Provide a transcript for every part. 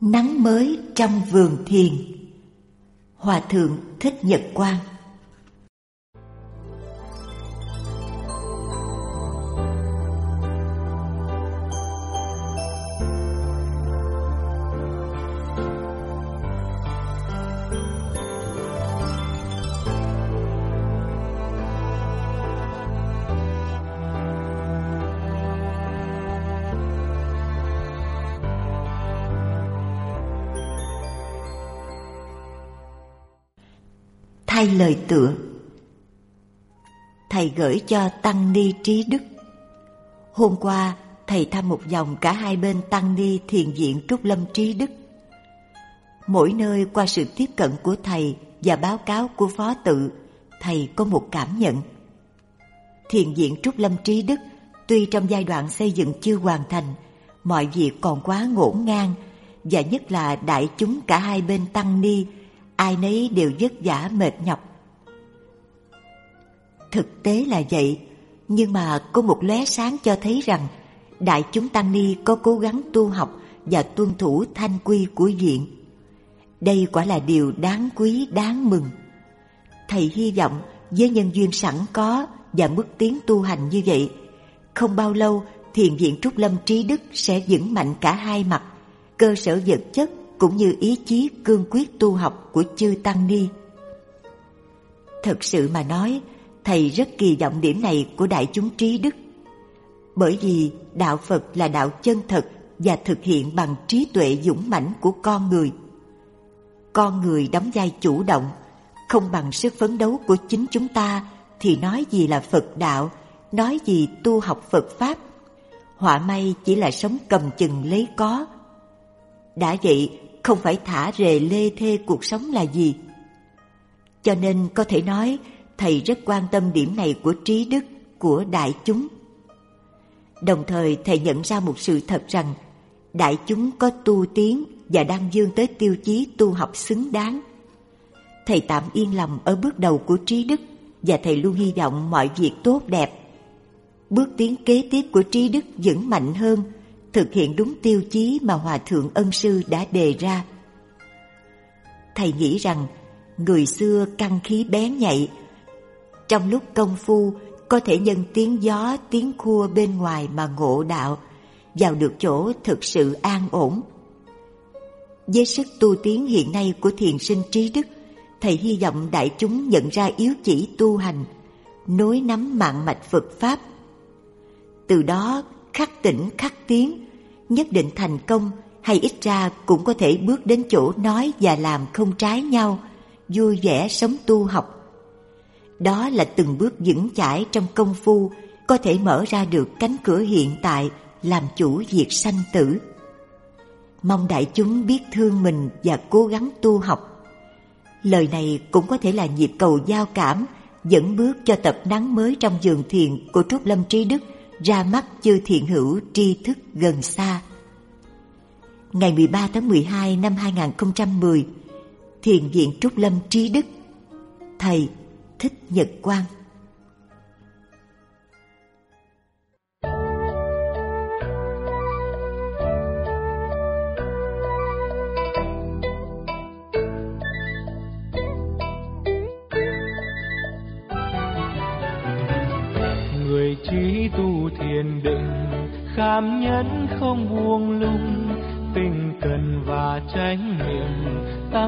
Nắng mới trong vườn thiền. Hòa thượng Thích Nhật Quang. Lời tựa. Thầy gửi cho tăng ni trí đức. Hôm qua, thầy thăm một vòng cả hai bên tăng ni thiền viện trúc lâm trí đức. Mỗi nơi qua sự tiếp cận của thầy và báo cáo của phó tự, thầy có một cảm nhận. Thiền viện trúc lâm trí đức tuy trong giai đoạn xây dựng chưa hoàn thành, mọi việc còn quá ngổn ngang và nhất là đại chúng cả hai bên tăng ni, ai nấy đều vất vả mệt nhọc. Thực tế là vậy, nhưng mà có một lóe sáng cho thấy rằng đại chúng tăng ni có cố gắng tu học và tuân thủ thanh quy của viện. Đây quả là điều đáng quý, đáng mừng. Thầy hy vọng với nhân duyên sẵn có và bước tiến tu hành như vậy, không bao lâu thiền viện Trúc Lâm Trí Đức sẽ vững mạnh cả hai mặt, cơ sở vật chất cũng như ý chí cương quyết tu học của chư Tăng Ni. Thật sự mà nói, Thầy rất kỳ vọng điểm này của đại chúng trí đức. Bởi vì đạo Phật là đạo chân thật và thực hiện bằng trí tuệ dũng mãnh của con người. Con người đóng vai chủ động, không bằng sức phấn đấu của chính chúng ta thì nói gì là Phật đạo, nói gì tu học Phật Pháp. Họa may chỉ là sống cầm chừng lấy có. Đã vậy, không phải thả rề lê thê cuộc sống là gì. Cho nên có thể nói thầy rất quan tâm điểm này của trí đức của đại chúng. Đồng thời thầy nhận ra một sự thật rằng đại chúng có tu tiến và đang dương tới tiêu chí tu học xứng đáng. Thầy tạm yên lòng ở bước đầu của trí đức và thầy luôn hy vọng mọi việc tốt đẹp. Bước tiến kế tiếp của trí đức vững mạnh hơn thực hiện đúng tiêu chí mà Hòa Thượng Ân Sư đã đề ra. Thầy nghĩ rằng người xưa căn khí bén nhạy, trong lúc công phu có thể nhân tiếng gió tiếng khua bên ngoài mà ngộ đạo, vào được chỗ thực sự an ổn. Với sức tu tiến hiện nay của thiền sinh trí đức, thầy hy vọng đại chúng nhận ra yếu chỉ tu hành, nối nắm mạng mạch Phật Pháp. Từ đó khắc tỉnh khắc tiến, nhất định thành công hay ít ra cũng có thể bước đến chỗ nói và làm không trái nhau, vui vẻ sống tu học. Đó là từng bước vững chãi trong công phu có thể mở ra được cánh cửa hiện tại làm chủ việc sanh tử. Mong đại chúng biết thương mình và cố gắng tu học. Lời này cũng có thể là nhịp cầu giao cảm dẫn bước cho tập nắng mới trong giường thiền của Trúc Lâm Trí Đức ra mắt chư thiện hữu tri thức gần xa. Ngày 13 tháng 12 năm 2010, Thiền viện Trúc Lâm Trí Đức, Thầy Thích Nhật Quang. Trí tu thiền định, khám nhẫn không buông lung tinh cần và tránh niệm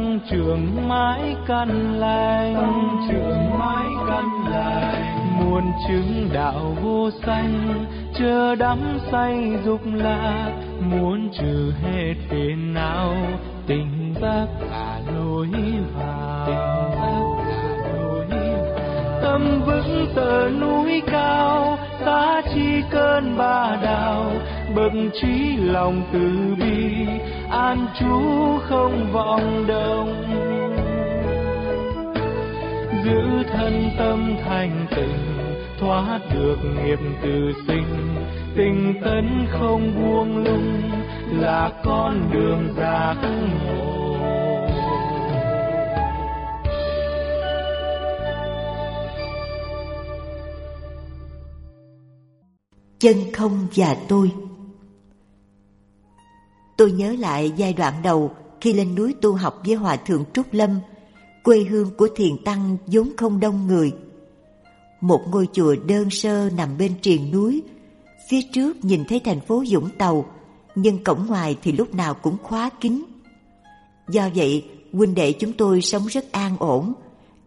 tăng trưởng mãi căn lành. Tăng trưởng mãi căn lành. Muôn chứng đạo vô sanh chờ đắm say dục lạc. Muốn trừ hết phiền não tình giác là lối vào. Tâm vững tờ núi cao ta chi cơn ba đào. Bậc trí lòng từ bi an chú không vọng động giữ thân tâm thành tịnh thoát được nghiệp từ sinh. Tình tấn không buông lung, là con đường giác ngộ. Chân không và tôi tôi nhớ lại giai đoạn đầu khi lên núi tu học với Hòa Thượng Trúc Lâm, quê hương của thiền tăng vốn không đông người. Một ngôi chùa đơn sơ nằm bên triền núi, phía trước nhìn thấy thành phố Vũng Tàu, nhưng cổng ngoài thì lúc nào cũng khóa kín. Do vậy, huynh đệ chúng tôi sống rất an ổn,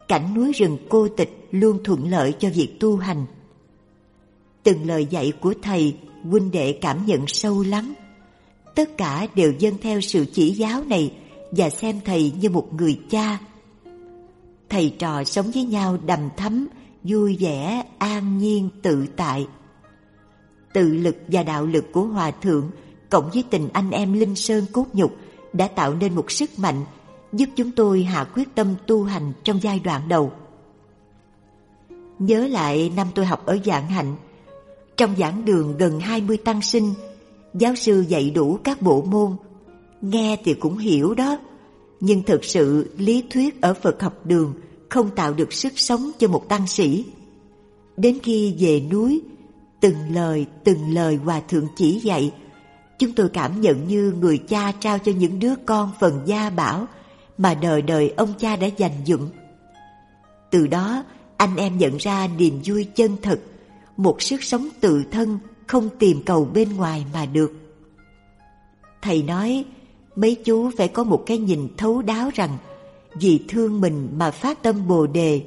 cảnh núi rừng cô tịch luôn thuận lợi cho việc tu hành. Từng lời dạy của thầy, huynh đệ cảm nhận sâu lắm. Tất cả đều dâng theo sự chỉ giáo này và xem thầy như một người cha. Thầy trò sống với nhau đầm thắm, vui vẻ, an nhiên, tự tại. Tự lực và đạo lực của Hòa Thượng cộng với tình anh em Linh Sơn cốt nhục đã tạo nên một sức mạnh giúp chúng tôi hạ quyết tâm tu hành trong giai đoạn đầu. Nhớ lại năm tôi học ở giảng Hạnh, trong giảng đường gần 20 tăng sinh, giáo sư dạy đủ các bộ môn. Nghe thì cũng hiểu đó, nhưng thực sự lý thuyết ở Phật học đường không tạo được sức sống cho một tăng sĩ. Đến khi về núi, từng lời từng lời hòa thượng chỉ dạy, chúng tôi cảm nhận như người cha trao cho những đứa con phần gia bảo mà đời đời ông cha đã dành dụng. Từ đó, anh em nhận ra niềm vui chân thật, một sức sống tự thân không tìm cầu bên ngoài mà được. Thầy nói, mấy chú phải có một cái nhìn thấu đáo rằng vì thương mình mà phát tâm bồ đề,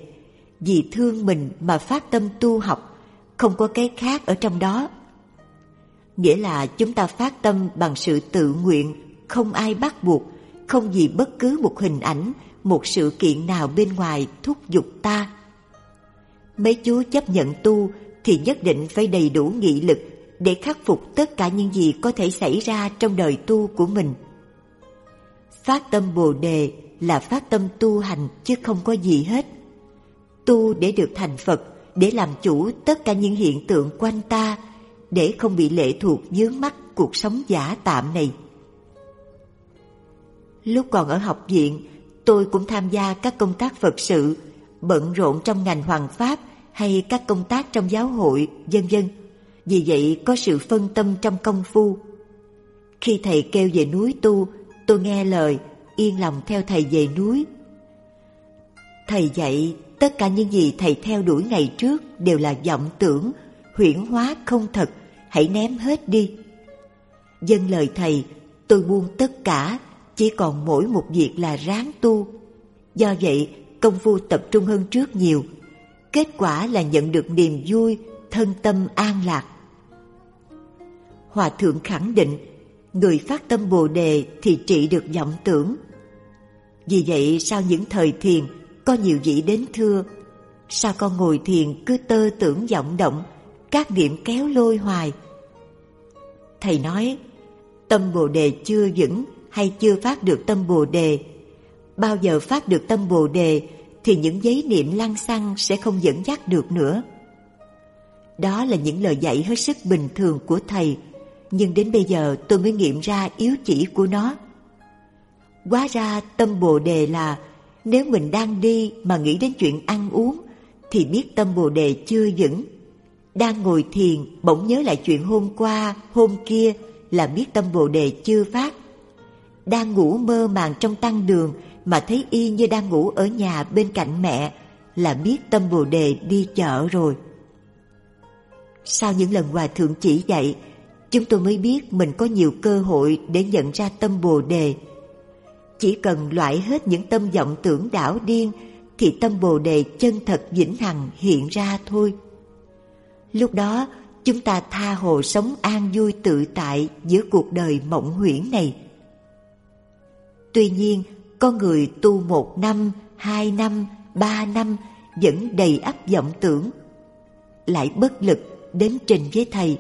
vì thương mình mà phát tâm tu học, không có cái khác ở trong đó. Nghĩa là chúng ta phát tâm bằng sự tự nguyện, không ai bắt buộc, không vì bất cứ một hình ảnh, một sự kiện nào bên ngoài thúc giục ta. Mấy chú chấp nhận tu thì nhất định phải đầy đủ nghị lực để khắc phục tất cả những gì có thể xảy ra trong đời tu của mình. Phát tâm Bồ đề là phát tâm tu hành chứ không có gì hết. Tu để được thành Phật, để làm chủ tất cả những hiện tượng quanh ta, để không bị lệ thuộc dướng mắt cuộc sống giả tạm này. Lúc còn ở học viện, tôi cũng tham gia các công tác Phật sự, bận rộn trong ngành hoàng pháp hay các công tác trong giáo hội, dân dân. Vì vậy có sự phân tâm trong công phu. Khi thầy kêu về núi tu, tôi nghe lời, yên lòng theo thầy về núi. Thầy dạy tất cả những gì thầy theo đuổi ngày trước đều là vọng tưởng, huyễn hóa không thật, hãy ném hết đi. Dân lời thầy, tôi buông tất cả chỉ còn mỗi một việc là ráng tu. Do vậy, công phu tập trung hơn trước nhiều. Kết quả là nhận được niềm vui, thân tâm an lạc. Hòa thượng khẳng định, người phát tâm Bồ đề thì trị được vọng tưởng. Vì vậy sau những thời thiền, có nhiều vị đến thưa, sao con ngồi thiền cứ tơ tưởng vọng động, các niệm kéo lôi hoài. Thầy nói, tâm Bồ đề chưa vững hay chưa phát được tâm Bồ đề. Bao giờ phát được tâm Bồ đề thì những giấy niệm lăng xăng sẽ không dẫn dắt được nữa. Đó là những lời dạy hết sức bình thường của thầy, nhưng đến bây giờ tôi mới nghiệm ra yếu chỉ của nó. Quá ra tâm Bồ đề là nếu mình đang đi mà nghĩ đến chuyện ăn uống thì biết tâm Bồ đề chưa vững. Đang ngồi thiền bỗng nhớ lại chuyện hôm qua, hôm kia là biết tâm Bồ đề chưa phát đang ngủ mơ màng trong tăng đường mà thấy y như đang ngủ ở nhà bên cạnh mẹ là biết tâm bồ đề đi chợ rồi. Sau những lần hòa thượng chỉ dạy, chúng tôi mới biết mình có nhiều cơ hội để nhận ra tâm bồ đề. Chỉ cần loại hết những tâm vọng tưởng đảo điên thì tâm bồ đề chân thật vĩnh hằng hiện ra thôi. Lúc đó chúng ta tha hồ sống an vui tự tại giữa cuộc đời mộng huyễn này. Tuy nhiên, con người tu một năm, hai năm, ba năm vẫn đầy ắp vọng tưởng. Lại bất lực đến trình với thầy.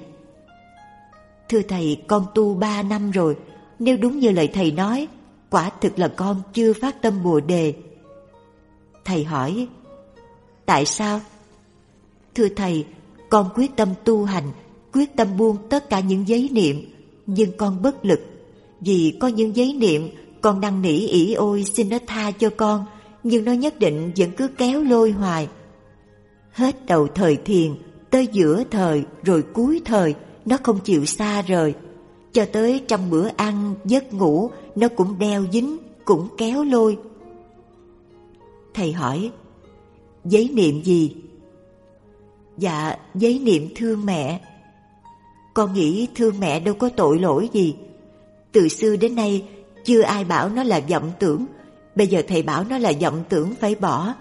Thưa thầy, con tu ba năm rồi, nếu đúng như lời thầy nói, quả thực là con chưa phát tâm bồ đề. Thầy hỏi, tại sao? Thưa thầy, con quyết tâm tu hành, quyết tâm buông tất cả những giấy niệm, nhưng con bất lực vì có những giấy niệm con đang nỉ ỉ ôi xin nó tha cho con, nhưng nó nhất định vẫn cứ kéo lôi hoài. Hết đầu thời thiền, tới giữa thời rồi cuối thời, nó không chịu xa rời. cho tới trong bữa ăn, giấc ngủ, nó cũng đeo dính, cũng kéo lôi. Thầy hỏi, giấy niệm gì? Dạ, giấy niệm thương mẹ. Con nghĩ thương mẹ đâu có tội lỗi gì. Từ xưa đến nay, chưa ai bảo nó là vọng tưởng. Bây giờ thầy bảo nó là vọng tưởng phải bỏ.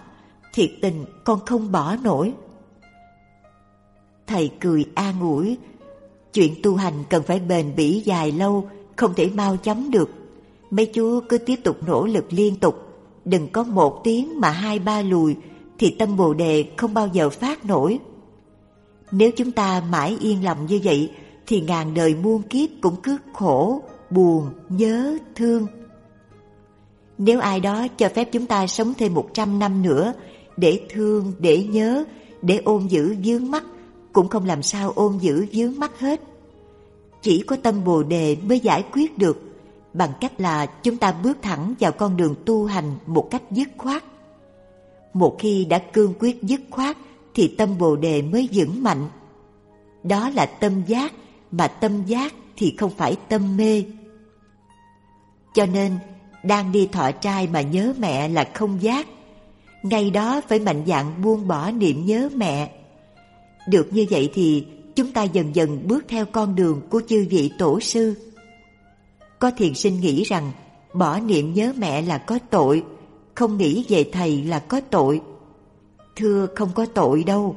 Thiệt tình, con không bỏ nổi. Thầy cười an ủi, chuyện tu hành cần phải bền bỉ dài lâu, không thể mau chóng được. Mấy chú cứ tiếp tục nỗ lực liên tục, đừng có một tiếng mà hai ba lùi, thì tâm bồ đề không bao giờ phát nổi. Nếu chúng ta mãi yên lòng như vậy, thì ngàn đời muôn kiếp cũng cứ khổ, buồn, nhớ, thương. Nếu ai đó cho phép chúng ta sống thêm một trăm năm nữa, để thương, để nhớ, để ôm giữ dướng mắt, cũng không làm sao ôm giữ dướng mắt hết. Chỉ có tâm Bồ đề mới giải quyết được bằng cách là chúng ta bước thẳng vào con đường tu hành một cách dứt khoát. Một khi đã cương quyết dứt khoát thì tâm Bồ đề mới vững mạnh. Đó là tâm giác, mà tâm giác thì không phải tâm mê. Cho nên, đang đi thọ trai mà nhớ mẹ là không giác. Ngay đó phải mạnh dạn buông bỏ niệm nhớ mẹ được như vậy thì chúng ta dần dần bước theo con đường của chư vị tổ sư. Có thiền sinh nghĩ rằng bỏ niệm nhớ mẹ là có tội, không nghĩ về thầy là có tội. Thưa không có tội đâu,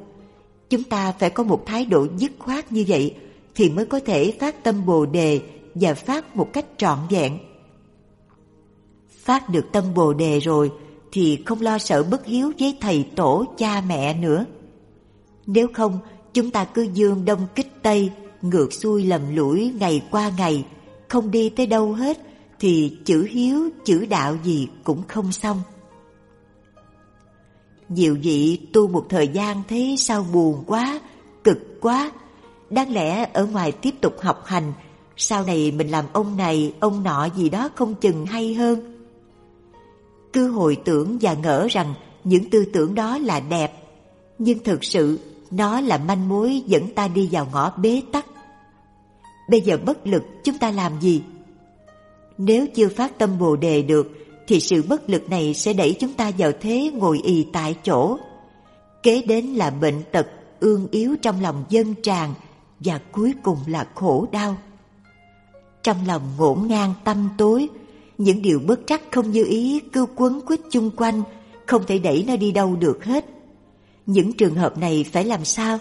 chúng ta phải có một thái độ dứt khoát như vậy thì mới có thể phát tâm Bồ đề và phát một cách trọn vẹn. Phát được tâm Bồ đề rồi thì không lo sợ bất hiếu với thầy tổ cha mẹ nữa. Nếu không, chúng ta cứ dương đông kích tây, ngược xuôi lầm lũi ngày qua ngày, không đi tới đâu hết, thì chữ hiếu, chữ đạo gì cũng không xong. Nhiều vị tu một thời gian thấy sao buồn quá, cực quá, đáng lẽ ở ngoài tiếp tục học hành, sau này mình làm ông này, ông nọ gì đó không chừng hay hơn. Cứ hồi tưởng và ngỡ rằng những tư tưởng đó là đẹp, nhưng thực sự nó là manh mối dẫn ta đi vào ngõ bế tắc. Bây giờ bất lực chúng ta làm gì? Nếu chưa phát tâm Bồ đề được thì sự bất lực này sẽ đẩy chúng ta vào thế ngồi ì tại chỗ. Kế đến là bệnh tật, ương yếu trong lòng dân tràn và cuối cùng là khổ đau. Trong lòng ngổn ngang tâm tối, những điều bất trắc không như ý cứ quấn quýt chung quanh, không thể đẩy nó đi đâu được hết những trường hợp này phải làm sao?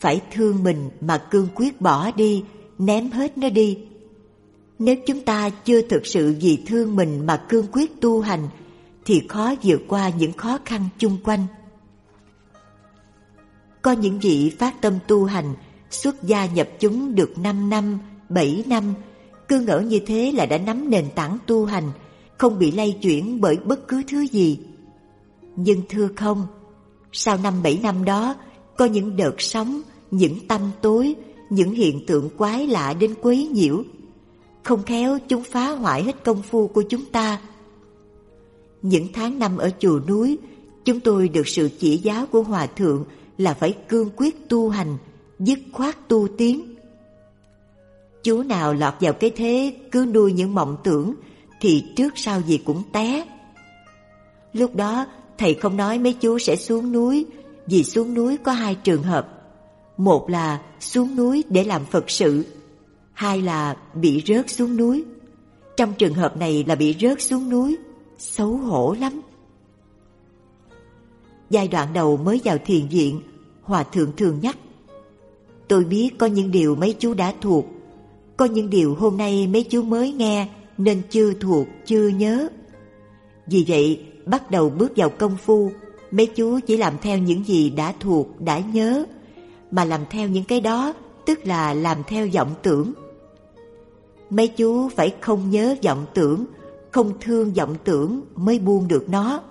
Phải thương mình mà cương quyết bỏ đi, ném hết nó đi. Nếu chúng ta chưa thực sự vì thương mình mà cương quyết tu hành, thì khó vượt qua những khó khăn chung quanh. Có những vị phát tâm tu hành, xuất gia nhập chúng được 5 năm, 7 năm, cứ ngỡ như thế là đã nắm nền tảng tu hành, không bị lay chuyển bởi bất cứ thứ gì. Nhưng thưa không, sau năm bảy năm đó, có những đợt sóng, những tâm tối, những hiện tượng quái lạ đến quấy nhiễu. Không khéo chúng phá hoại hết công phu của chúng ta. Những tháng năm ở chùa núi, chúng tôi được sự chỉ giáo của Hòa Thượng là phải cương quyết tu hành, dứt khoát tu tiến. Chú nào lọt vào cái thế cứ nuôi những mộng tưởng thì trước sau gì cũng té. Lúc đó thầy không nói mấy chú sẽ xuống núi vì xuống núi có hai trường hợp. Một là xuống núi để làm Phật sự, hai là bị rớt xuống núi. Trong trường hợp này là bị rớt xuống núi, xấu hổ lắm. Giai đoạn đầu mới vào thiền viện, Hòa Thượng thường nhắc. Tôi biết có những điều mấy chú đã thuộc, có những điều hôm nay mấy chú mới nghe nên chưa thuộc, chưa nhớ. Vì vậy, bắt đầu bước vào công phu, mấy chú chỉ làm theo những gì đã thuộc, đã nhớ, mà làm theo những cái đó tức là làm theo vọng tưởng. Mấy chú phải không nhớ vọng tưởng, không thương vọng tưởng mới buông được nó.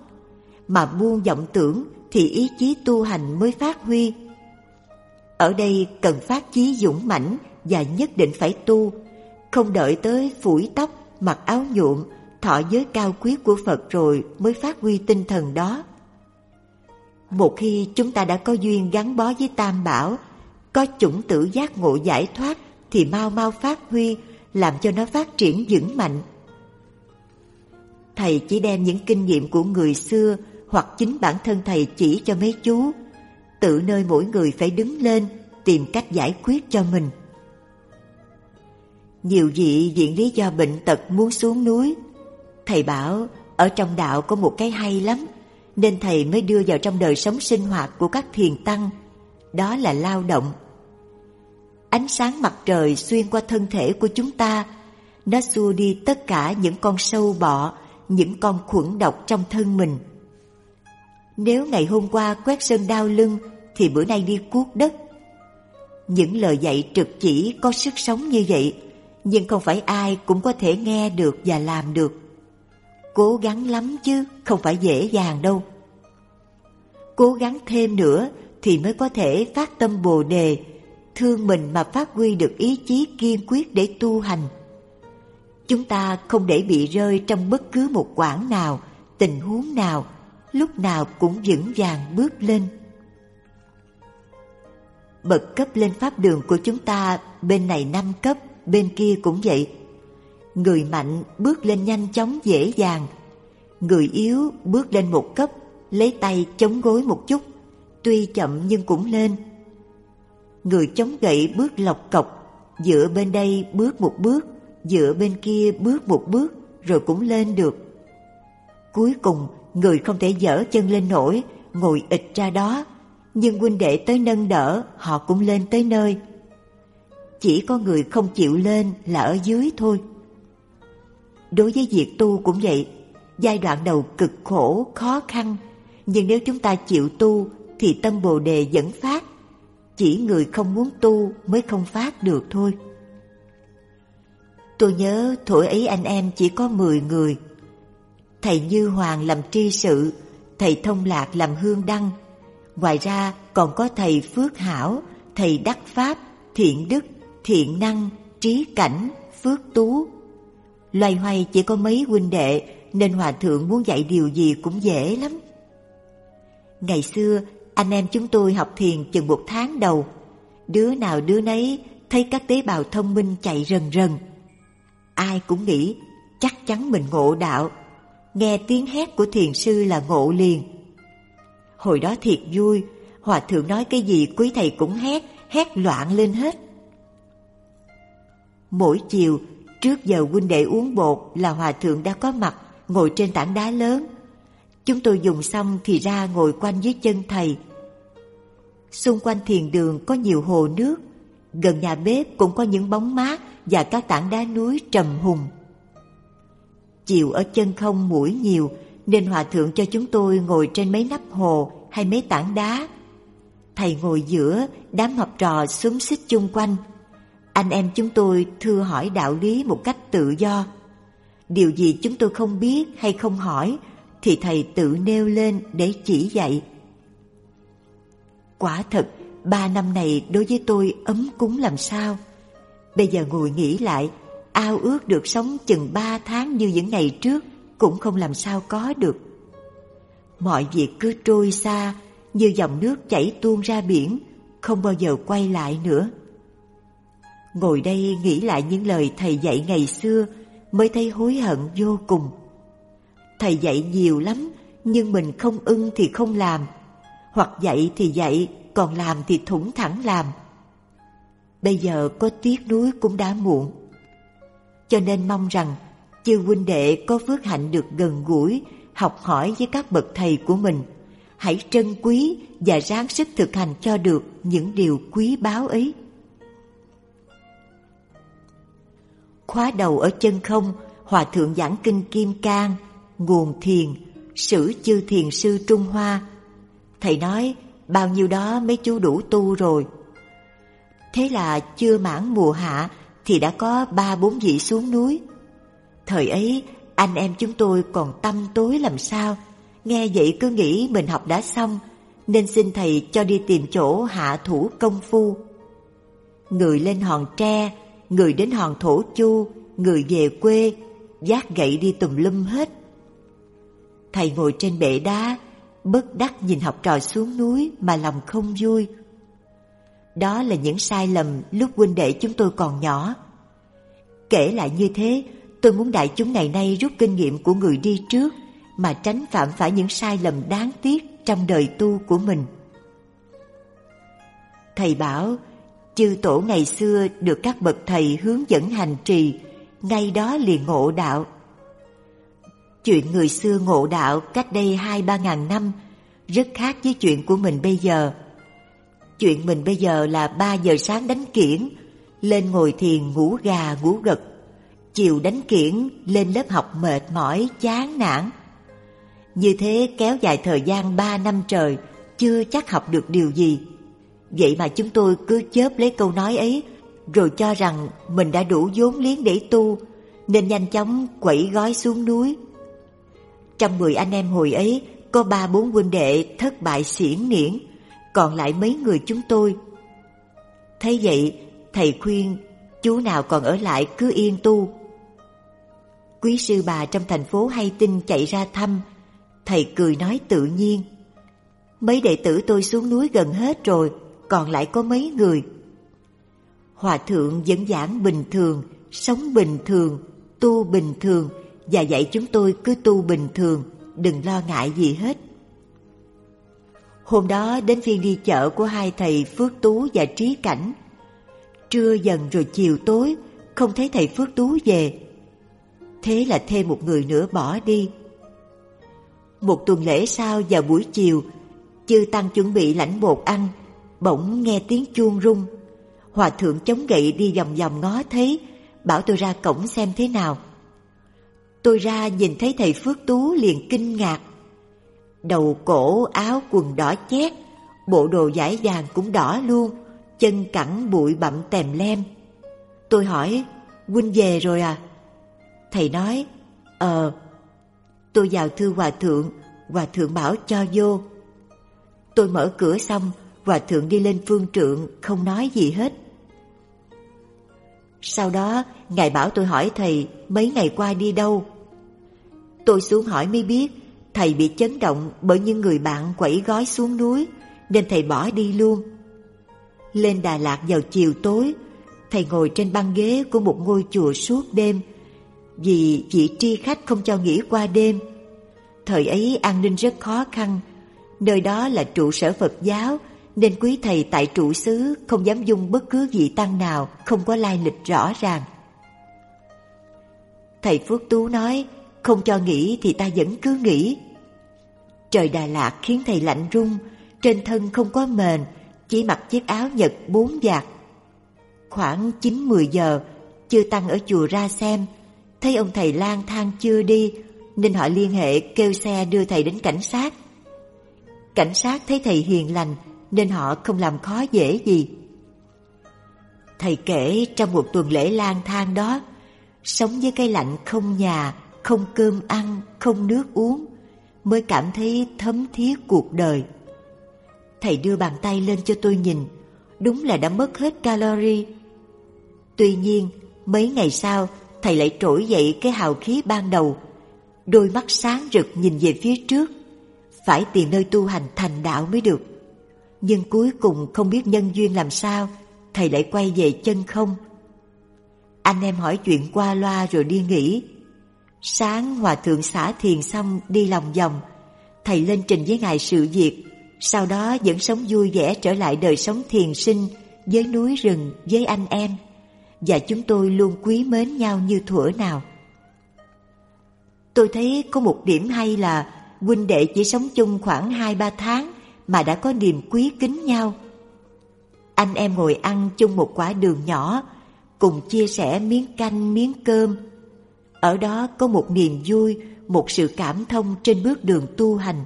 Mà buông vọng tưởng thì ý chí tu hành mới phát huy. Ở đây cần phát chí dũng mãnh và nhất định phải tu, không đợi tới phủi tóc, mặc áo nhuộm thọ giới cao quý của Phật rồi mới phát huy tinh thần đó. Một khi chúng ta đã có duyên gắn bó với Tam Bảo, có chủng tử giác ngộ giải thoát thì mau mau phát huy, làm cho nó phát triển vững mạnh. Thầy chỉ đem những kinh nghiệm của người xưa hoặc chính bản thân thầy chỉ cho mấy chú, tự nơi mỗi người phải đứng lên tìm cách giải quyết cho mình. Nhiều vị viện lý do bệnh tật muốn xuống núi. Thầy bảo ở trong đạo có một cái hay lắm, nên thầy mới đưa vào trong đời sống sinh hoạt của các thiền tăng, đó là lao động. Ánh sáng mặt trời xuyên qua thân thể của chúng ta, nó xua đi tất cả những con sâu bọ, những con khuẩn độc trong thân mình. Nếu ngày hôm qua quét sơn đau lưng thì bữa nay đi cuốc đất. Những lời dạy trực chỉ có sức sống như vậy, nhưng không phải ai cũng có thể nghe được và làm được. Cố gắng lắm chứ, không phải dễ dàng đâu. Cố gắng thêm nữa thì mới có thể phát tâm Bồ đề, thương mình mà phát huy được ý chí kiên quyết để tu hành. Chúng ta không để bị rơi trong bất cứ một quãng nào, tình huống nào, lúc nào cũng vững vàng bước lên. Bậc cấp lên pháp đường của chúng ta bên này năm cấp, bên kia cũng vậy. Người mạnh bước lên nhanh chóng dễ dàng, người yếu bước lên một cấp, lấy tay chống gối một chút, tuy chậm nhưng cũng lên. Người chống gậy bước lọc cọc, dựa bên đây bước một bước, dựa bên kia bước một bước rồi cũng lên được. Cuối cùng, người không thể dở chân lên nổi, ngồi ịch ra đó, nhưng huynh đệ tới nâng đỡ, họ cũng lên tới nơi. Chỉ có người không chịu lên là ở dưới thôi. Đối với việc tu cũng vậy, giai đoạn đầu cực khổ, khó khăn, nhưng nếu chúng ta chịu tu thì tâm Bồ đề vẫn phát. Chỉ người không muốn tu mới không phát được thôi. Tôi nhớ thổi ấy anh em chỉ có 10 người. Thầy Như Hoàng làm tri sự, thầy Thông Lạc làm hương đăng. Ngoài ra còn có thầy Phước Hảo, thầy Đắc Pháp, Thiện Đức, Thiện Năng, Trí Cảnh, Phước Tú. Loài hoài chỉ có mấy huynh đệ nên Hòa Thượng muốn dạy điều gì cũng dễ lắm. Ngày xưa, anh em chúng tôi học thiền chừng một tháng đầu. Đứa nào đứa nấy thấy các tế bào thông minh chạy rần rần ai cũng nghĩ chắc chắn mình ngộ đạo. Nghe tiếng hét của thiền sư là ngộ liền. Hồi đó thiệt vui, hòa thượng nói cái gì quý thầy cũng hét, hét loạn lên hết. Mỗi chiều, trước giờ huynh đệ uống bột là hòa thượng đã có mặt, ngồi trên tảng đá lớn. Chúng tôi dùng xong thì ra ngồi quanh dưới chân thầy. Xung quanh thiền đường có nhiều hồ nước, gần nhà bếp cũng có những bóng mát và các tảng đá núi trầm hùng. Chiều ở chân không mũi nhiều nên hòa thượng cho chúng tôi ngồi trên mấy nắp hồ hay mấy tảng đá. Thầy ngồi giữa, đám học trò xúm xích chung quanh. Anh em chúng tôi thưa hỏi đạo lý một cách tự do. Điều gì chúng tôi không biết hay không hỏi thì thầy tự nêu lên để chỉ dạy. Quả thật, ba năm này đối với tôi ấm cúng làm sao. Bây giờ ngồi nghĩ lại, ao ước được sống chừng ba tháng như những ngày trước cũng không làm sao có được. Mọi việc cứ trôi xa như dòng nước chảy tuôn ra biển, không bao giờ quay lại nữa. Ngồi đây nghĩ lại những lời thầy dạy ngày xưa mới thấy hối hận vô cùng. Thầy dạy nhiều lắm, nhưng mình không ưng thì không làm, hoặc dạy thì dạy, còn làm thì thủng thẳng làm. Bây giờ có tiếc nuối cũng đã muộn. Cho nên mong rằng chư huynh đệ có phước hạnh được gần gũi, học hỏi với các bậc thầy của mình. Hãy trân quý và ráng sức thực hành cho được những điều quý báu ấy. Khóa đầu ở chân không, Hòa Thượng giảng kinh Kim Cang, nguồn thiền, sử chư thiền sư Trung Hoa. Thầy nói, bao nhiêu đó mấy chú đủ tu rồi. Thế là chưa mãn mùa hạ thì đã có ba bốn vị xuống núi. Thời ấy anh em chúng tôi còn tâm tối làm sao, nghe vậy cứ nghĩ mình học đã xong nên xin thầy cho đi tìm chỗ hạ thủ công phu. Người lên hòn tre, người đến hòn thổ chu, người về quê, giác gậy đi tùm lum hết. Thầy ngồi trên bệ đá, bất đắc nhìn học trò xuống núi mà lòng không vui. Đó là những sai lầm lúc huynh đệ chúng tôi còn nhỏ. Kể lại như thế, tôi muốn đại chúng ngày nay rút kinh nghiệm của người đi trước mà tránh phạm phải những sai lầm đáng tiếc trong đời tu của mình. Thầy bảo, chư tổ ngày xưa được các bậc thầy hướng dẫn hành trì, ngay đó liền ngộ đạo. Chuyện người xưa ngộ đạo cách đây hai ba ngàn năm rất khác với chuyện của mình bây giờ. Chuyện mình bây giờ là ba giờ sáng đánh kiển, lên ngồi thiền ngủ gà ngủ gật, chiều đánh kiển lên lớp học mệt mỏi chán nản. Như thế kéo dài thời gian ba năm trời, chưa chắc học được điều gì. Vậy mà chúng tôi cứ chớp lấy câu nói ấy, rồi cho rằng mình đã đủ vốn liếng để tu, nên nhanh chóng quẩy gói xuống núi. Trong mười anh em hồi ấy, có ba bốn huynh đệ thất bại xiển niễn, còn lại mấy người chúng tôi. Thấy vậy, thầy khuyên chú nào còn ở lại cứ yên tu. Quý sư bà trong thành phố hay tin chạy ra thăm, thầy cười nói tự nhiên. Mấy đệ tử tôi xuống núi gần hết rồi, còn lại có mấy người. Hòa thượng dẫn giảng bình thường, sống bình thường, tu bình thường và dạy chúng tôi cứ tu bình thường, đừng lo ngại gì hết. Hôm đó đến phiên đi chợ của hai thầy Phước Tú và Trí Cảnh. Trưa dần rồi chiều tối, không thấy thầy Phước Tú về. Thế là thêm một người nữa bỏ đi. Một tuần lễ sau vào buổi chiều, chư tăng chuẩn bị lãnh bột ăn, bỗng nghe tiếng chuông rung. Hòa thượng chống gậy đi vòng vòng ngó thấy, bảo tôi ra cổng xem thế nào. Tôi ra nhìn thấy thầy Phước Tú liền kinh ngạc. Đầu cổ áo quần đỏ chét, bộ đồ giải vàng cũng đỏ luôn, chân cẳng bụi bặm tèm lem. Tôi hỏi, huynh về rồi à? Thầy nói, ờ. Tôi vào thư hòa thượng, hòa thượng bảo cho vô. Tôi mở cửa xong, hòa thượng đi lên phương trượng, không nói gì hết. Sau đó, Ngài bảo tôi hỏi thầy mấy ngày qua đi đâu. Tôi xuống hỏi mới biết thầy bị chấn động bởi những người bạn quẩy gói xuống núi nên thầy bỏ đi luôn. Lên Đà Lạt vào chiều tối, thầy ngồi trên băng ghế của một ngôi chùa suốt đêm vì vị tri khách không cho nghỉ qua đêm. Thời ấy an ninh rất khó khăn, nơi đó là trụ sở Phật giáo nên quý thầy tại trụ xứ không dám dung bất cứ vị tăng nào không có lai lịch rõ ràng. Thầy Phước Tú nói, không cho nghỉ thì ta vẫn cứ nghỉ. Trời Đà Lạt khiến thầy lạnh run, trên thân không có mền, chỉ mặc chiếc áo nhật bốn vạt. Khoảng 9-10 giờ, chưa tăng ở chùa ra xem, thấy ông thầy lang thang chưa đi, nên họ liên hệ kêu xe đưa thầy đến cảnh sát. Cảnh sát thấy thầy hiền lành, nên họ không làm khó dễ gì. Thầy kể trong một tuần lễ lang thang đó, sống với cái lạnh không nhà, không cơm ăn, không nước uống, mới cảm thấy thấm thiết cuộc đời. Thầy đưa bàn tay lên cho tôi nhìn, đúng là đã mất hết calorie. Tuy nhiên, mấy ngày sau, thầy lại trỗi dậy cái hào khí ban đầu, đôi mắt sáng rực nhìn về phía trước, phải tìm nơi tu hành thành đạo mới được. Nhưng cuối cùng không biết nhân duyên làm sao, thầy lại quay về chân không. Anh em hỏi chuyện qua loa rồi đi nghỉ. Sáng hòa thượng xả thiền xong đi lòng vòng, thầy lên trình với ngài sự việc, sau đó vẫn sống vui vẻ trở lại đời sống thiền sinh với núi rừng, với anh em, và chúng tôi luôn quý mến nhau như thuở nào. Tôi thấy có một điểm hay là huynh đệ chỉ sống chung khoảng 2-3 tháng mà đã có niềm quý kính nhau. Anh em ngồi ăn chung một quả đường nhỏ, cùng chia sẻ miếng canh, miếng cơm. Ở đó có một niềm vui, một sự cảm thông trên bước đường tu hành.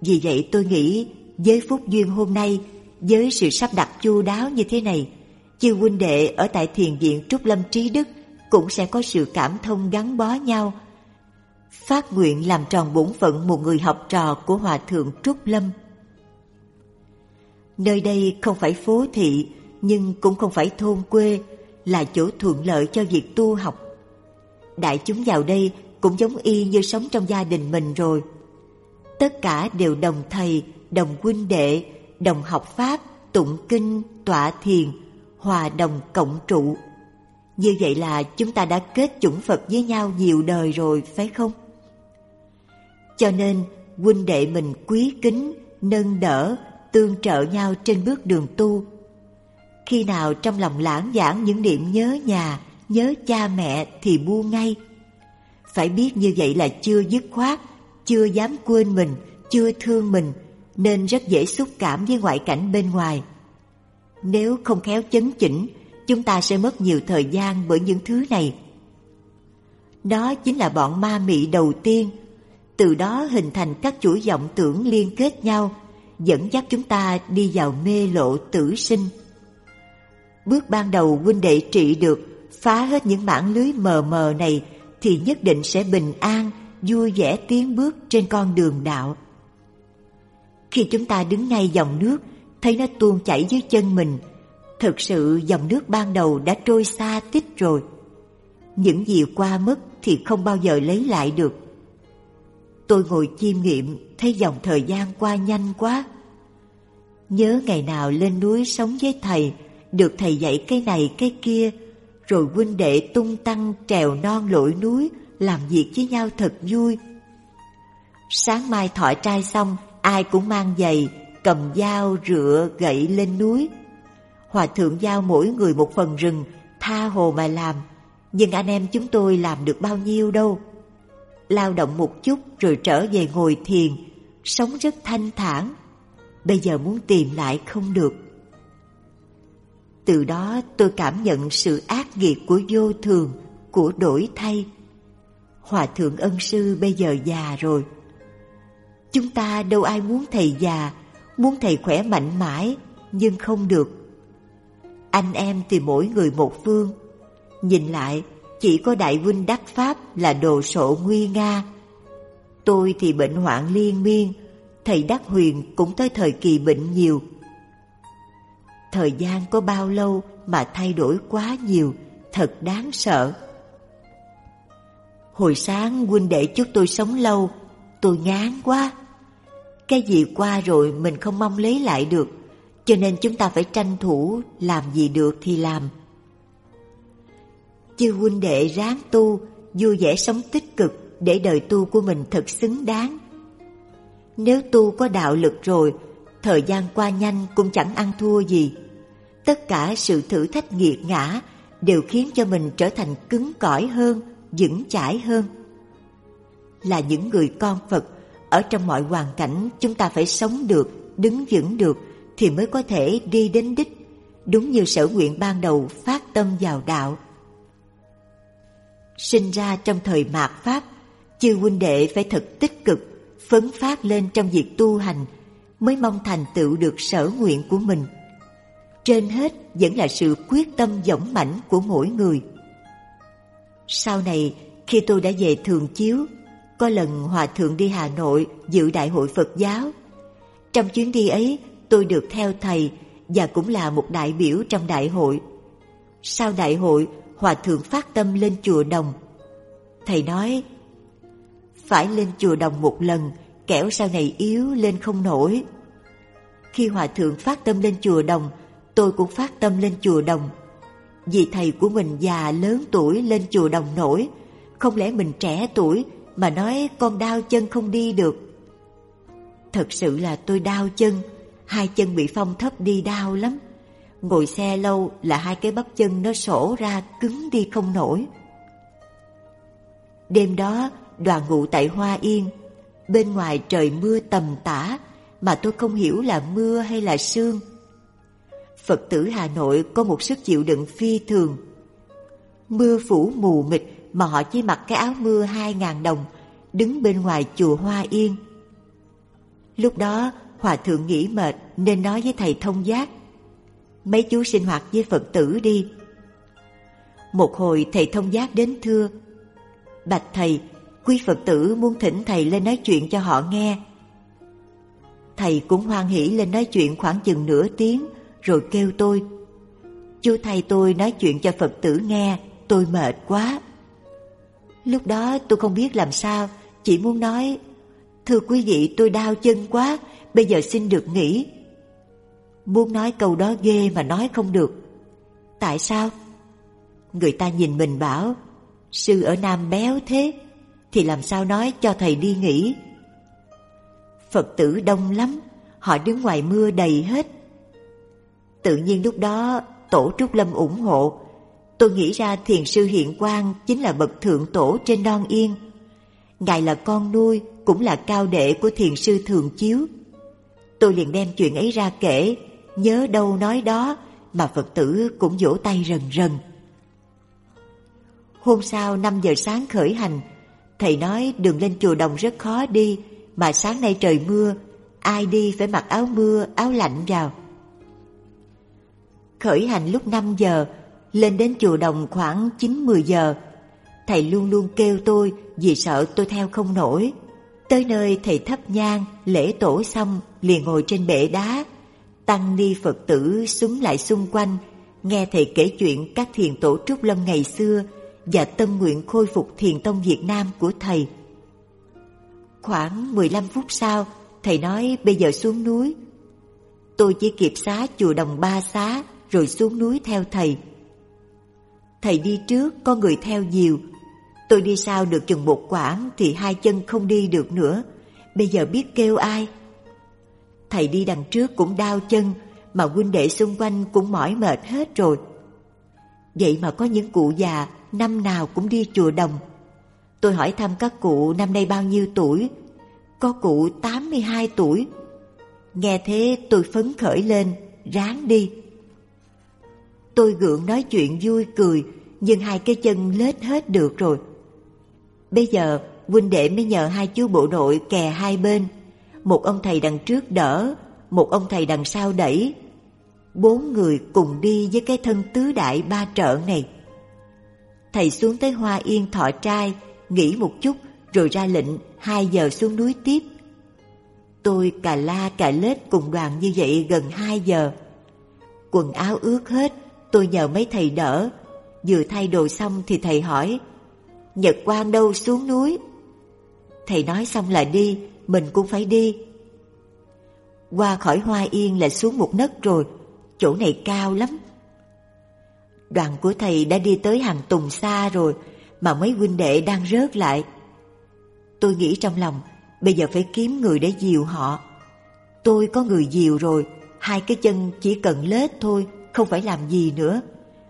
Vì vậy tôi nghĩ với phúc duyên hôm nay, với sự sắp đặt chu đáo như thế này, chư huynh đệ ở tại thiền viện Trúc Lâm Trí Đức cũng sẽ có sự cảm thông gắn bó nhau, phát nguyện làm tròn bổn phận một người học trò của Hòa Thượng Trúc Lâm. Nơi đây không phải phố thị, nhưng cũng không phải thôn quê, là chỗ thuận lợi cho việc tu học. Đại chúng vào đây cũng giống y như sống trong gia đình mình rồi. Tất cả đều đồng thầy, đồng huynh đệ, đồng học Pháp, tụng kinh, tọa thiền, hòa đồng cộng trụ. Như vậy là chúng ta đã kết chủng Phật với nhau nhiều đời rồi, phải không? Cho nên, huynh đệ mình quý kính, nâng đỡ, tương trợ nhau trên bước đường tu. Khi nào trong lòng lãng giảng những niệm nhớ nhà, nhớ cha mẹ thì buông ngay. Phải biết như vậy là chưa dứt khoát, chưa dám quên mình, chưa thương mình, nên rất dễ xúc cảm với ngoại cảnh bên ngoài. Nếu không khéo chấn chỉnh, chúng ta sẽ mất nhiều thời gian bởi những thứ này. Đó chính là bọn ma mị đầu tiên, từ đó hình thành các chuỗi vọng tưởng liên kết nhau, dẫn dắt chúng ta đi vào mê lộ tử sinh. Bước ban đầu huynh đệ trị được, phá hết những mảng lưới mờ mờ này thì nhất định sẽ bình an, vui vẻ tiến bước trên con đường đạo. Khi chúng ta đứng ngay dòng nước, thấy nó tuôn chảy dưới chân mình, thực sự dòng nước ban đầu đã trôi xa tích rồi. Những gì qua mất thì không bao giờ lấy lại được. Tôi ngồi chiêm nghiệm thấy dòng thời gian qua nhanh quá. Nhớ ngày nào lên núi sống với thầy, được thầy dạy cái này cái kia, rồi huynh đệ tung tăng trèo non lội núi, làm việc với nhau thật vui. Sáng mai thọ trai xong, ai cũng mang giày, cầm dao, rựa, gậy lên núi. Hòa thượng giao mỗi người một phần rừng, tha hồ mà làm, nhưng anh em chúng tôi làm được bao nhiêu đâu. Lao động một chút rồi trở về ngồi thiền, sống rất thanh thản. Bây giờ muốn tìm lại không được. Từ đó tôi cảm nhận sự ác nghiệt của vô thường, của đổi thay. Hòa thượng ân sư bây giờ già rồi. Chúng ta đâu ai muốn thầy già, muốn thầy khỏe mạnh mãi, nhưng không được. Anh em thì mỗi người một phương. Nhìn lại, chỉ có đại huynh đắc pháp là đồ sộ nguy nga. Tôi thì bệnh hoạn liên miên, thầy đắc huyền cũng tới thời kỳ bệnh nhiều thời gian có bao lâu mà thay đổi quá nhiều, thật đáng sợ. Hồi sáng huynh để chúc tôi sống lâu, tôi ngán quá. Cái gì qua rồi mình không mong lấy lại được, cho nên chúng ta phải tranh thủ làm gì được thì làm. Chư huynh đệ ráng tu, vui vẻ sống tích cực để đời tu của mình thật xứng đáng. Nếu tu có đạo lực rồi, thời gian qua nhanh cũng chẳng ăn thua gì tất cả sự thử thách nghiệt ngã đều khiến cho mình trở thành cứng cỏi hơn, vững chãi hơn. Là những người con Phật, ở trong mọi hoàn cảnh chúng ta phải sống được, đứng vững được thì mới có thể đi đến đích, đúng như sở nguyện ban đầu phát tâm vào đạo. Sinh ra trong thời mạt Pháp, chư huynh đệ phải thật tích cực, phấn phát lên trong việc tu hành mới mong thành tựu được sở nguyện của mình trên hết vẫn là sự quyết tâm dũng mãnh của mỗi người. Sau này, khi tôi đã về Thường Chiếu, có lần Hòa Thượng đi Hà Nội dự Đại hội Phật giáo. Trong chuyến đi ấy, tôi được theo thầy và cũng là một đại biểu trong đại hội. Sau đại hội, Hòa Thượng phát tâm lên chùa Đồng. Thầy nói, phải lên chùa Đồng một lần, kẻo sau này yếu lên không nổi. Khi Hòa Thượng phát tâm lên chùa Đồng, tôi cũng phát tâm lên chùa đồng. Vì thầy của mình già lớn tuổi lên chùa đồng nổi, không lẽ mình trẻ tuổi mà nói con đau chân không đi được. Thật sự là tôi đau chân, hai chân bị phong thấp đi đau lắm. Ngồi xe lâu là hai cái bắp chân nó sổ ra cứng đi không nổi. Đêm đó đoàn ngủ tại Hoa Yên, bên ngoài trời mưa tầm tã mà tôi không hiểu là mưa hay là sương Phật tử Hà Nội có một sức chịu đựng phi thường. Mưa phủ mù mịt mà họ chỉ mặc cái áo mưa hai ngàn đồng, đứng bên ngoài chùa Hoa Yên. Lúc đó, Hòa Thượng nghĩ mệt nên nói với thầy thông giác. Mấy chú sinh hoạt với Phật tử đi. Một hồi thầy thông giác đến thưa. Bạch thầy, quý Phật tử muốn thỉnh thầy lên nói chuyện cho họ nghe. Thầy cũng hoan hỷ lên nói chuyện khoảng chừng nửa tiếng rồi kêu tôi Chú thầy tôi nói chuyện cho Phật tử nghe Tôi mệt quá Lúc đó tôi không biết làm sao Chỉ muốn nói Thưa quý vị tôi đau chân quá Bây giờ xin được nghỉ Muốn nói câu đó ghê mà nói không được. Tại sao? Người ta nhìn mình bảo, sư ở Nam béo thế, thì làm sao nói cho thầy đi nghỉ. Phật tử đông lắm, họ đứng ngoài mưa đầy hết. Tự nhiên lúc đó tổ Trúc Lâm ủng hộ, tôi nghĩ ra thiền sư hiện quang chính là bậc thượng tổ trên non yên. Ngài là con nuôi, cũng là cao đệ của thiền sư thường chiếu. Tôi liền đem chuyện ấy ra kể, nhớ đâu nói đó mà Phật tử cũng vỗ tay rần rần. Hôm sau 5 giờ sáng khởi hành, thầy nói đường lên chùa đồng rất khó đi, mà sáng nay trời mưa, ai đi phải mặc áo mưa, áo lạnh vào. Khởi hành lúc 5 giờ, lên đến chùa đồng khoảng 9-10 giờ. Thầy luôn luôn kêu tôi vì sợ tôi theo không nổi. Tới nơi thầy thắp nhang, lễ tổ xong liền ngồi trên bệ đá. Tăng ni Phật tử súng lại xung quanh, nghe thầy kể chuyện các thiền tổ Trúc Lâm ngày xưa và tâm nguyện khôi phục thiền tông Việt Nam của thầy. Khoảng 15 phút sau, thầy nói bây giờ xuống núi. Tôi chỉ kịp xá chùa Đồng Ba xá rồi xuống núi theo thầy. Thầy đi trước, có người theo nhiều. Tôi đi sau được chừng một quãng thì hai chân không đi được nữa. Bây giờ biết kêu ai? Thầy đi đằng trước cũng đau chân, mà huynh đệ xung quanh cũng mỏi mệt hết rồi. Vậy mà có những cụ già năm nào cũng đi chùa đồng. Tôi hỏi thăm các cụ năm nay bao nhiêu tuổi. Có cụ 82 tuổi. Nghe thế tôi phấn khởi lên, ráng đi. Tôi gượng nói chuyện vui cười, nhưng hai cái chân lết hết được rồi. Bây giờ, huynh đệ mới nhờ hai chú bộ đội kè hai bên. Một ông thầy đằng trước đỡ, một ông thầy đằng sau đẩy. Bốn người cùng đi với cái thân tứ đại ba trợ này. Thầy xuống tới Hoa Yên thọ trai, nghỉ một chút rồi ra lệnh hai giờ xuống núi tiếp. Tôi cà la cà lết cùng đoàn như vậy gần hai giờ. Quần áo ướt hết, tôi nhờ mấy thầy đỡ. Vừa thay đồ xong thì thầy hỏi, Nhật Quang đâu xuống núi? Thầy nói xong là đi, mình cũng phải đi. Qua khỏi Hoa Yên là xuống một nấc rồi, chỗ này cao lắm. Đoàn của thầy đã đi tới hàng tùng xa rồi, mà mấy huynh đệ đang rớt lại. Tôi nghĩ trong lòng, bây giờ phải kiếm người để dìu họ. Tôi có người dìu rồi, hai cái chân chỉ cần lết thôi, không phải làm gì nữa.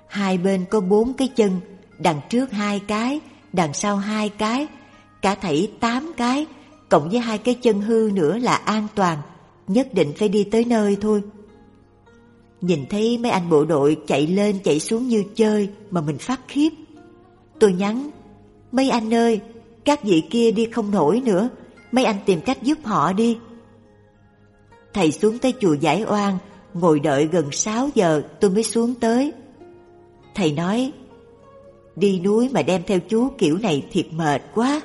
Hai bên có bốn cái chân, đằng trước hai cái, đằng sau hai cái, cả thảy tám cái, cộng với hai cái chân hư nữa là an toàn, nhất định phải đi tới nơi thôi. Nhìn thấy mấy anh bộ đội chạy lên chạy xuống như chơi mà mình phát khiếp. Tôi nhắn, mấy anh ơi, các vị kia đi không nổi nữa, mấy anh tìm cách giúp họ đi. Thầy xuống tới chùa Giải Oan, ngồi đợi gần 6 giờ tôi mới xuống tới. Thầy nói, đi núi mà đem theo chú kiểu này thiệt mệt quá.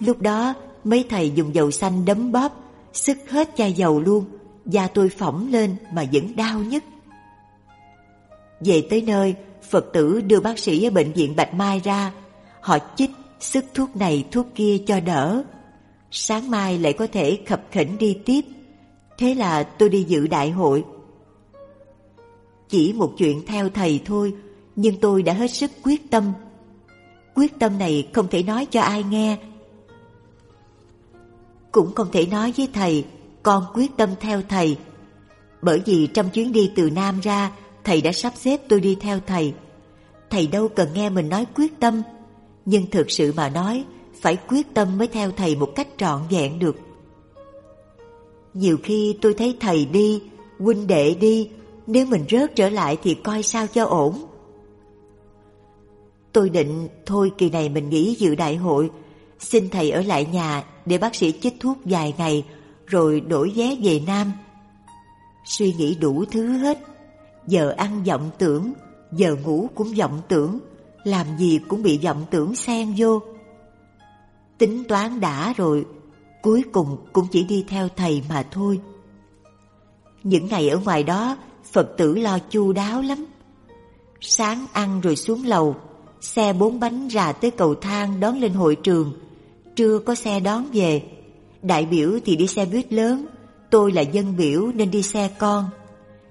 Lúc đó, mấy thầy dùng dầu xanh đấm bóp, sức hết chai dầu luôn, da tôi phỏng lên mà vẫn đau nhất. Về tới nơi, Phật tử đưa bác sĩ ở bệnh viện Bạch Mai ra, họ chích sức thuốc này thuốc kia cho đỡ. Sáng mai lại có thể khập khỉnh đi tiếp. Thế là tôi đi dự đại hội. Chỉ một chuyện theo thầy thôi, nhưng tôi đã hết sức quyết tâm. Quyết tâm này không thể nói cho ai nghe. Cũng không thể nói với thầy, con quyết tâm theo thầy. Bởi vì trong chuyến đi từ Nam ra, thầy đã sắp xếp tôi đi theo thầy. Thầy đâu cần nghe mình nói quyết tâm, nhưng thực sự mà nói, phải quyết tâm mới theo thầy một cách trọn vẹn được. Nhiều khi tôi thấy thầy đi, huynh đệ đi, nếu mình rớt trở lại thì coi sao cho ổn. Tôi định thôi kỳ này mình nghỉ dự đại hội, xin thầy ở lại nhà để bác sĩ chích thuốc vài ngày rồi đổi vé về Nam. Suy nghĩ đủ thứ hết, giờ ăn vọng tưởng, giờ ngủ cũng vọng tưởng, làm gì cũng bị vọng tưởng xen vô. Tính toán đã rồi, cuối cùng cũng chỉ đi theo thầy mà thôi. Những ngày ở ngoài đó, Phật tử lo chu đáo lắm. Sáng ăn rồi xuống lầu, xe bốn bánh ra tới cầu thang đón lên hội trường, chưa có xe đón về. Đại biểu thì đi xe buýt lớn, Tôi là dân biểu nên đi xe con.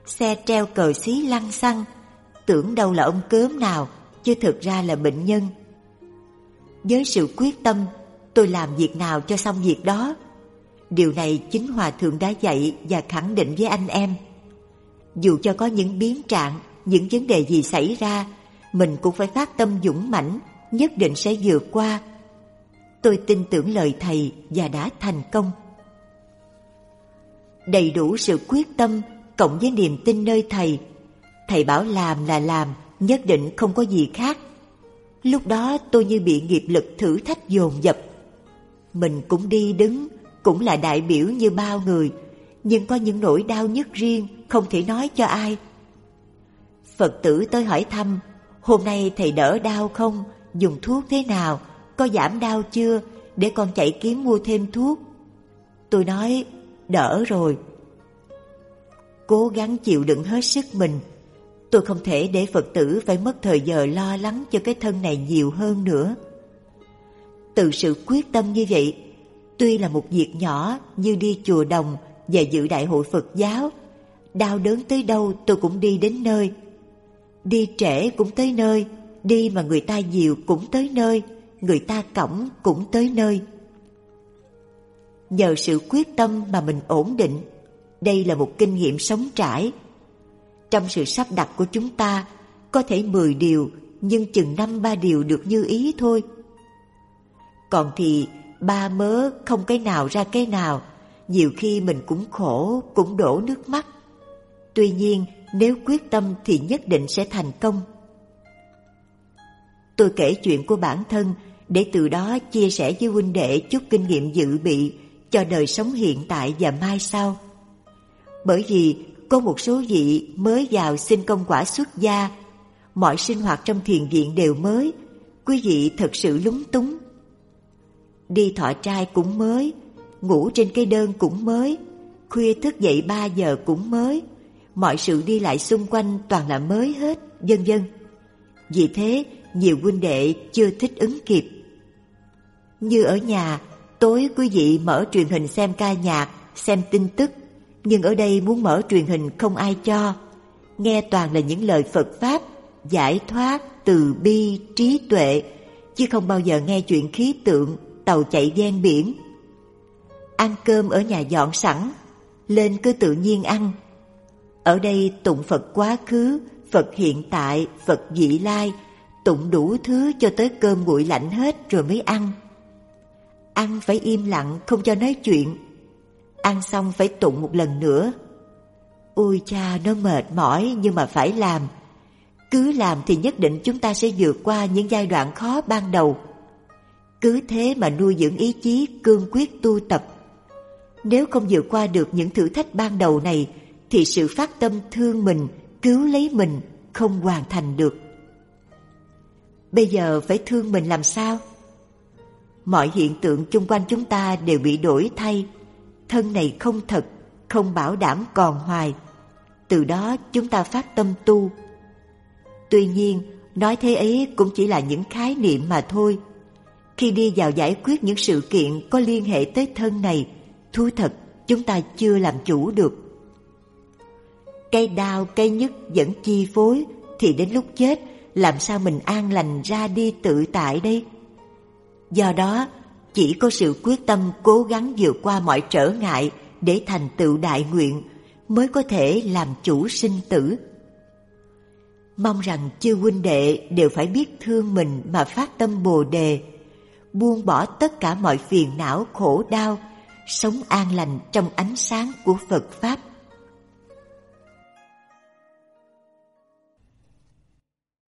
Xe treo cờ xí lăng xăng, tưởng đâu là ông cớm nào, chứ thực ra là bệnh nhân. Với sự quyết tâm, tôi làm việc nào cho xong việc đó. Điều này chính Hòa Thượng đã dạy và khẳng định với anh em. Dù cho có những biến trạng, những vấn đề gì xảy ra, mình cũng phải phát tâm dũng mãnh, nhất định sẽ vượt qua. Tôi tin tưởng lời Thầy và đã thành công. Đầy đủ sự quyết tâm cộng với niềm tin nơi Thầy. Thầy bảo làm là làm, nhất định không có gì khác. Lúc đó tôi như bị nghiệp lực thử thách dồn dập. Mình cũng đi đứng, cũng là đại biểu như bao người, nhưng có những nỗi đau nhất riêng không thể nói cho ai. Phật tử tới hỏi thăm, hôm nay thầy đỡ đau không, dùng thuốc thế nào, có giảm đau chưa, để con chạy kiếm mua thêm thuốc. Tôi nói, đỡ rồi. Cố gắng chịu đựng hết sức mình. Tôi không thể để Phật tử phải mất thời giờ lo lắng cho cái thân này nhiều hơn nữa. Từ sự quyết tâm như vậy, tuy là một việc nhỏ như đi chùa đồng và dự đại hội Phật giáo, đau đớn tới đâu tôi cũng đi đến nơi. Đi trễ cũng tới nơi, đi mà người ta nhiều cũng tới nơi, người ta cõng cũng tới nơi. Nhờ sự quyết tâm mà mình ổn định, đây là một kinh nghiệm sống trải. Trong sự sắp đặt của chúng ta, có thể 10 điều, nhưng chừng năm ba điều được như ý thôi. Còn thì ba mớ không cái nào ra cái nào, nhiều khi mình cũng khổ, cũng đổ nước mắt. Tuy nhiên, nếu quyết tâm thì nhất định sẽ thành công. Tôi kể chuyện của bản thân để từ đó chia sẻ với huynh đệ chút kinh nghiệm dự bị cho đời sống hiện tại và mai sau. Bởi vì có một số vị mới vào xin công quả xuất gia, mọi sinh hoạt trong thiền viện đều mới, quý vị thật sự lúng túng. Đi thọ trai cũng mới, ngủ trên cây đơn cũng mới, khuya thức dậy 3 giờ cũng mới, mọi sự đi lại xung quanh toàn là mới hết, vân vân. Vì thế, nhiều huynh đệ chưa thích ứng kịp. Như ở nhà, tối quý vị mở truyền hình xem ca nhạc, xem tin tức, nhưng ở đây muốn mở truyền hình không ai cho. Nghe toàn là những lời Phật Pháp, giải thoát, từ bi, trí tuệ, chứ không bao giờ nghe chuyện khí tượng, tàu chạy ven biển. Ăn cơm ở nhà dọn sẵn, lên cứ tự nhiên ăn. Ở đây tụng Phật quá khứ, Phật hiện tại, Phật dị lai, tụng đủ thứ cho tới cơm nguội lạnh hết rồi mới ăn. Ăn phải im lặng không cho nói chuyện. Ăn xong phải tụng một lần nữa. Ôi cha nó mệt mỏi nhưng mà phải làm. Cứ làm thì nhất định chúng ta sẽ vượt qua những giai đoạn khó ban đầu. Cứ thế mà nuôi dưỡng ý chí cương quyết tu tập. Nếu không vượt qua được những thử thách ban đầu này thì sự phát tâm thương mình, cứu lấy mình không hoàn thành được. Bây giờ phải thương mình làm sao? Mọi hiện tượng chung quanh chúng ta đều bị đổi thay. Thân này không thật, không bảo đảm còn hoài. Từ đó chúng ta phát tâm tu. Tuy nhiên, nói thế ấy cũng chỉ là những khái niệm mà thôi. Khi đi vào giải quyết những sự kiện có liên hệ tới thân này, thú thật chúng ta chưa làm chủ được. Cây đau, cây nhức vẫn chi phối, thì đến lúc chết làm sao mình an lành ra đi tự tại đây? Do đó, chỉ có sự quyết tâm cố gắng vượt qua mọi trở ngại để thành tựu đại nguyện mới có thể làm chủ sinh tử. Mong rằng chư huynh đệ đều phải biết thương mình mà phát tâm Bồ đề, buông bỏ tất cả mọi phiền não khổ đau, sống an lành trong ánh sáng của Phật Pháp.